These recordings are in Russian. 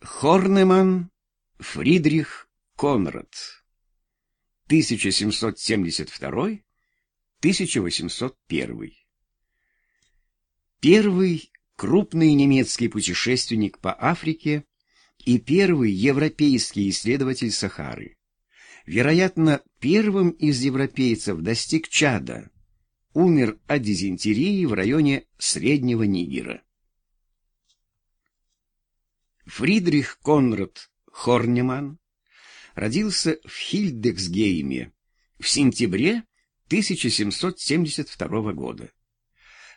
Хорнеман Фридрих Конрад 1772-1801 Первый крупный немецкий путешественник по Африке и первый европейский исследователь Сахары. Вероятно, первым из европейцев достиг Чада. Умер от дизентерии в районе Среднего Нигера. Фридрих Конрад Хорнеман родился в Хильдексгейме в сентябре 1772 года.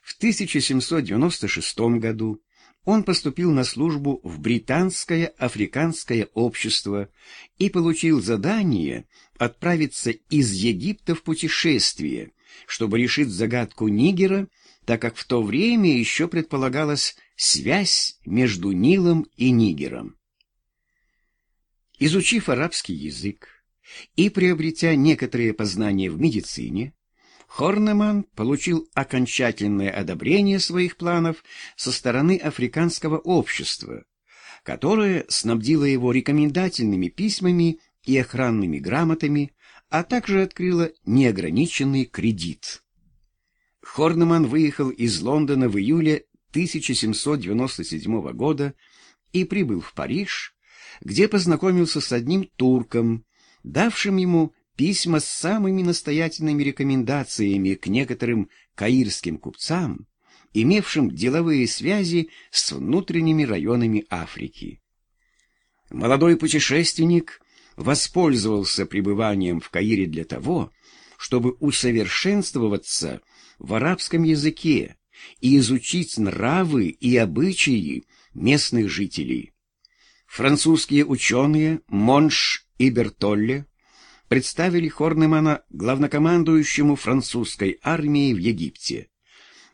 В 1796 году он поступил на службу в Британское африканское общество и получил задание отправиться из Египта в путешествие, чтобы решить загадку Нигера, так как в то время еще предполагалась связь между Нилом и Нигером. Изучив арабский язык и приобретя некоторые познания в медицине, Хорнеман получил окончательное одобрение своих планов со стороны африканского общества, которое снабдило его рекомендательными письмами и охранными грамотами, а также открыло неограниченный кредит. Хорнеман выехал из Лондона в июле 1797 года и прибыл в Париж, где познакомился с одним турком, давшим ему письма с самыми настоятельными рекомендациями к некоторым каирским купцам, имевшим деловые связи с внутренними районами Африки. Молодой путешественник воспользовался пребыванием в Каире для того, чтобы усовершенствоваться в арабском языке и изучить нравы и обычаи местных жителей. Французские ученые Монш и Бертолле представили Хорнемана главнокомандующему французской армией в Египте.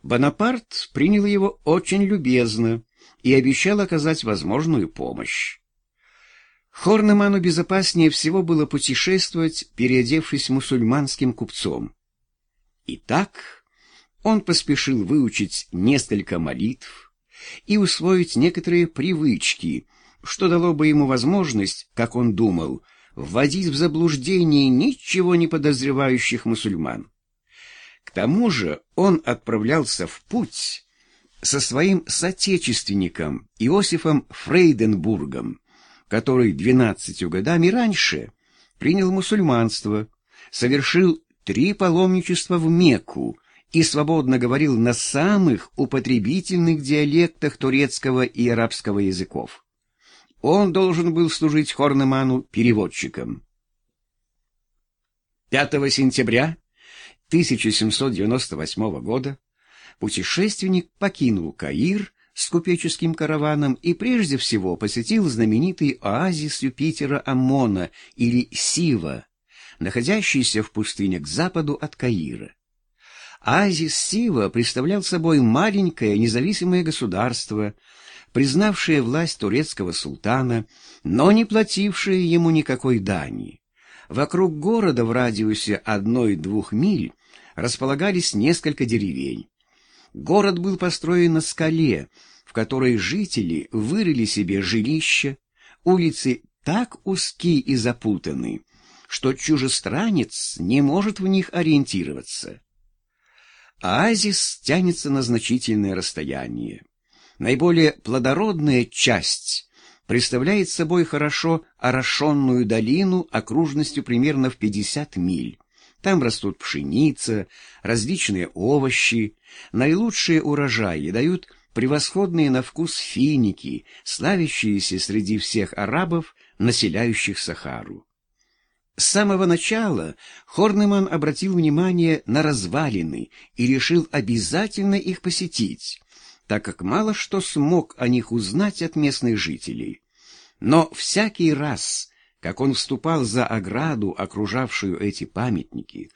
Бонапарт принял его очень любезно и обещал оказать возможную помощь. Хорнеману безопаснее всего было путешествовать, переодевшись мусульманским купцом. Итак, он поспешил выучить несколько молитв и усвоить некоторые привычки, что дало бы ему возможность, как он думал, вводить в заблуждение ничего не подозревающих мусульман. К тому же он отправлялся в путь со своим соотечественником Иосифом Фрейденбургом, который двенадцатью годами раньше принял мусульманство, совершил три паломничества в Мекку и свободно говорил на самых употребительных диалектах турецкого и арабского языков. Он должен был служить Хорнеману переводчиком. 5 сентября 1798 года путешественник покинул Каир с купеческим караваном и прежде всего посетил знаменитый оазис Юпитера Амона или Сива, находящийся в пустыне к западу от Каира. Оазис Сива представлял собой маленькое независимое государство, признавшее власть турецкого султана, но не платившее ему никакой дани. Вокруг города в радиусе одной-двух миль располагались несколько деревень. Город был построен на скале, в которой жители вырыли себе жилища, улицы так узки и запутаны, что чужестранец не может в них ориентироваться. Оазис тянется на значительное расстояние. Наиболее плодородная часть представляет собой хорошо орошенную долину окружностью примерно в 50 миль. Там растут пшеница, различные овощи. Наилучшие урожаи дают превосходные на вкус финики, славящиеся среди всех арабов, населяющих Сахару. С самого начала Хорнеман обратил внимание на развалины и решил обязательно их посетить, так как мало что смог о них узнать от местных жителей. Но всякий раз, как он вступал за ограду, окружавшую эти памятники,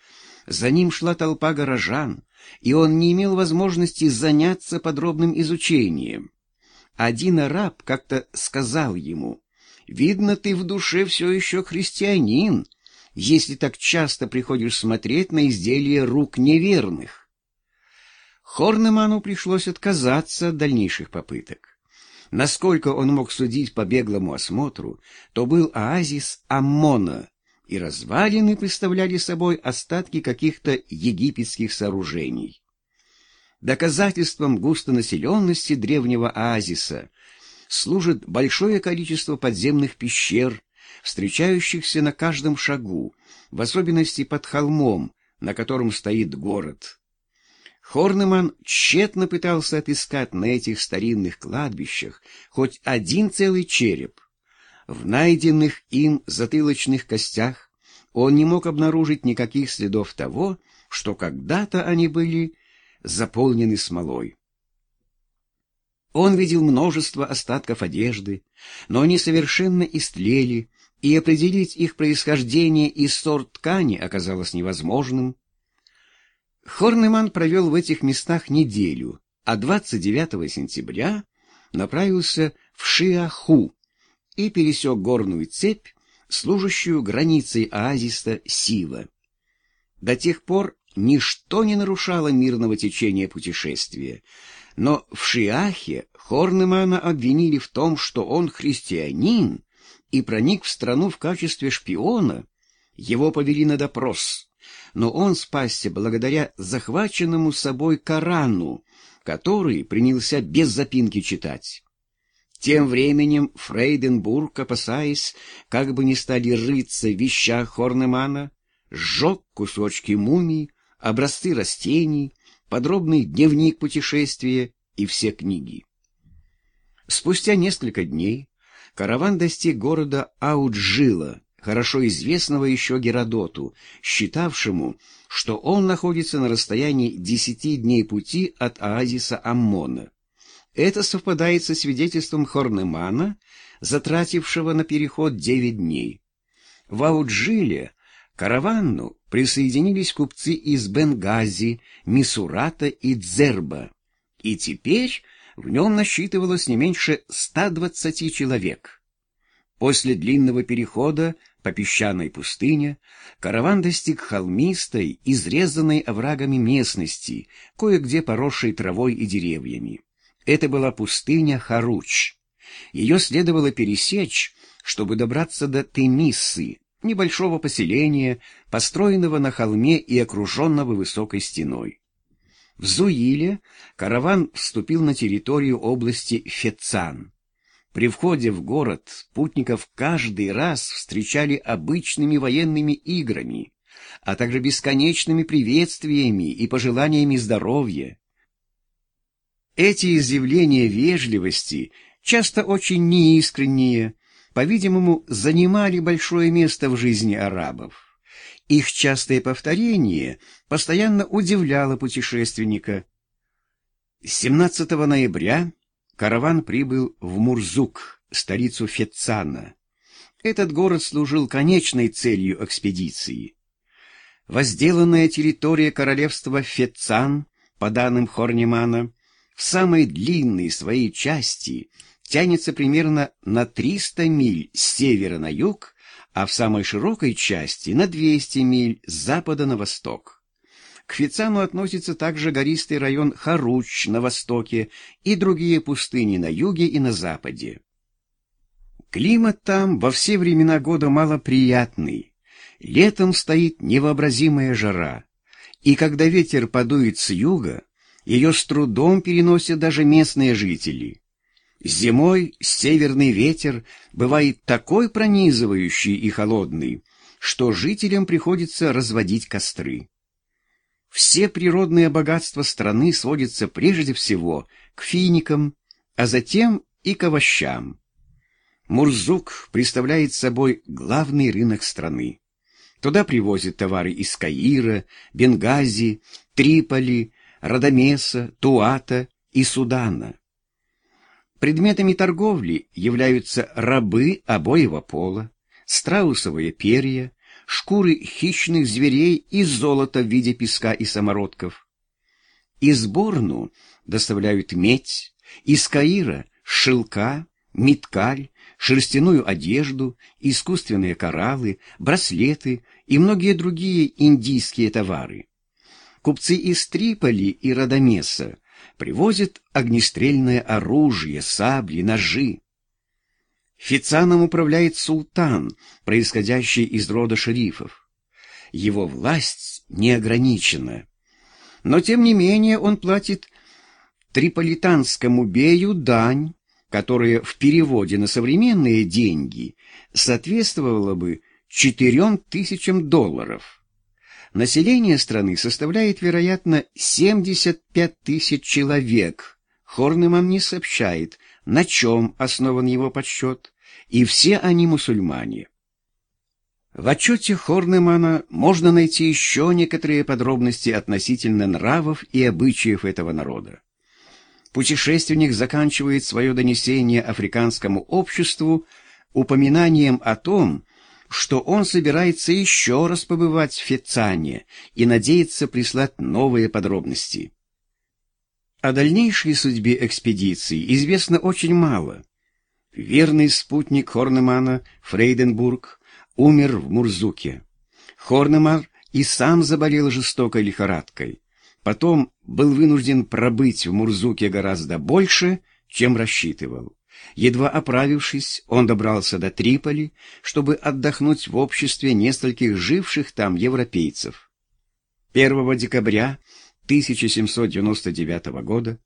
за ним шла толпа горожан, и он не имел возможности заняться подробным изучением. Один араб как-то сказал ему, «Видно, ты в душе все еще христианин, если так часто приходишь смотреть на изделия рук неверных». Хорнеману пришлось отказаться от дальнейших попыток. Насколько он мог судить по беглому осмотру, то был оазис Аммона, и развалины представляли собой остатки каких-то египетских сооружений. Доказательством густонаселенности древнего оазиса служит большое количество подземных пещер, встречающихся на каждом шагу, в особенности под холмом, на котором стоит город. Хорнеман тщетно пытался отыскать на этих старинных кладбищах хоть один целый череп. В найденных им затылочных костях он не мог обнаружить никаких следов того, что когда-то они были заполнены смолой. Он видел множество остатков одежды, но они совершенно истлели, и определить их происхождение и сорт ткани оказалось невозможным. Хорнеман провел в этих местах неделю, а 29 сентября направился в Шиаху, и пересек горную цепь, служащую границей оазиса Сива. До тех пор ничто не нарушало мирного течения путешествия, но в Шиахе Хорнемана обвинили в том, что он христианин и проник в страну в качестве шпиона. Его повели на допрос, но он спасся благодаря захваченному собой Корану, который принялся без запинки читать. Тем временем Фрейденбург, опасаясь, как бы не стали рыться в вещах Хорнемана, сжег кусочки мумий, образцы растений, подробный дневник путешествия и все книги. Спустя несколько дней караван достиг города Ауджила, хорошо известного еще Геродоту, считавшему, что он находится на расстоянии десяти дней пути от оазиса Аммона. Это совпадает со свидетельством Хорнемана, затратившего на переход девять дней. В Ауджиле караванну присоединились купцы из Бенгази, Мисурата и Дзерба, и теперь в нем насчитывалось не меньше 120 человек. После длинного перехода по песчаной пустыне караван достиг холмистой, изрезанной оврагами местности, кое-где поросшей травой и деревьями. Это была пустыня Харуч. Ее следовало пересечь, чтобы добраться до Темиссы, небольшого поселения, построенного на холме и окруженного высокой стеной. В Зуиле караван вступил на территорию области Фецан. При входе в город путников каждый раз встречали обычными военными играми, а также бесконечными приветствиями и пожеланиями здоровья. Эти изъявления вежливости, часто очень неискренние, по-видимому, занимали большое место в жизни арабов. Их частое повторение постоянно удивляло путешественника. 17 ноября караван прибыл в Мурзук, столицу Фетцана. Этот город служил конечной целью экспедиции. Возделанная территория королевства Фетцан, по данным Хорнемана, в самой длинной своей части тянется примерно на 300 миль с севера на юг, а в самой широкой части на 200 миль с запада на восток. К Фицану относится также гористый район Харуч на востоке и другие пустыни на юге и на западе. Климат там во все времена года малоприятный. Летом стоит невообразимая жара, и когда ветер подует с юга, ее с трудом переносят даже местные жители. Зимой северный ветер бывает такой пронизывающий и холодный, что жителям приходится разводить костры. Все природные богатства страны сводятся прежде всего к финикам, а затем и к овощам. Мурзук представляет собой главный рынок страны. Туда привозят товары из Каира, Бенгази, Триполи, Радамеса, Туата и Судана. Предметами торговли являются рабы обоего пола, страусовые перья, шкуры хищных зверей и золото в виде песка и самородков. Из Борну доставляют медь, из Каира — шелка, миткаль, шерстяную одежду, искусственные кораллы, браслеты и многие другие индийские товары. Купцы из Триполи и Радамеса привозят огнестрельное оружие, сабли, ножи. Фицаном управляет султан, происходящий из рода шерифов. Его власть неограничена. Но, тем не менее, он платит триполитанскому бею дань, которая в переводе на современные деньги соответствовала бы четырем тысячам долларов. Население страны составляет, вероятно, 75 тысяч человек. Хорнеман не сообщает, на чем основан его подсчет, и все они мусульмане. В отчете Хорнемана можно найти еще некоторые подробности относительно нравов и обычаев этого народа. Путешественник заканчивает свое донесение африканскому обществу упоминанием о том, что он собирается еще раз побывать в Фецане и надеется прислать новые подробности. О дальнейшей судьбе экспедиции известно очень мало. Верный спутник Хорнемана, Фрейденбург, умер в Мурзуке. Хорнемар и сам заболел жестокой лихорадкой. Потом был вынужден пробыть в Мурзуке гораздо больше, чем рассчитывал. Едва оправившись, он добрался до Триполи, чтобы отдохнуть в обществе нескольких живших там европейцев. 1 декабря 1799 года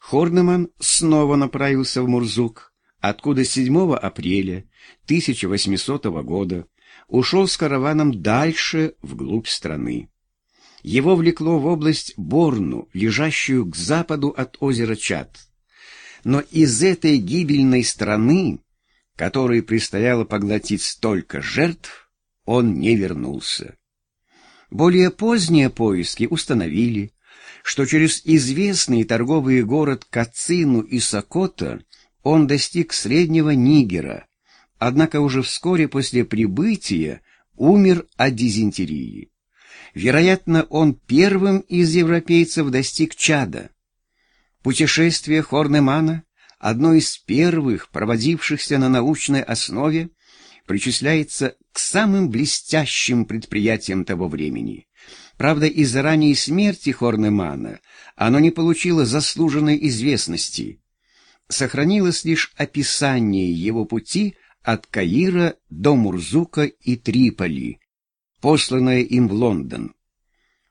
Хорнеман снова направился в Мурзук, откуда 7 апреля 1800 года ушел с караваном дальше вглубь страны. Его влекло в область Борну, лежащую к западу от озера Чад. Но из этой гибельной страны, которой предстояло поглотить столько жертв, он не вернулся. Более поздние поиски установили, что через известный торговый город Кацину и Сокота он достиг среднего Нигера, однако уже вскоре после прибытия умер от дизентерии. Вероятно, он первым из европейцев достиг Чада. Путешествие Хорнемана, одно из первых, проводившихся на научной основе, причисляется к самым блестящим предприятиям того времени. Правда, из-за ранней смерти Хорнемана оно не получило заслуженной известности. Сохранилось лишь описание его пути от Каира до Мурзука и Триполи, посланное им в Лондон.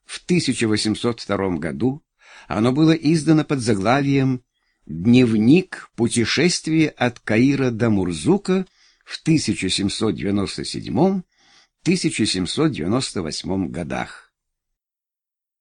В 1802 году оно было издано под заглавием «Дневник путешествия от Каира до Мурзука в 1797-1798 годах».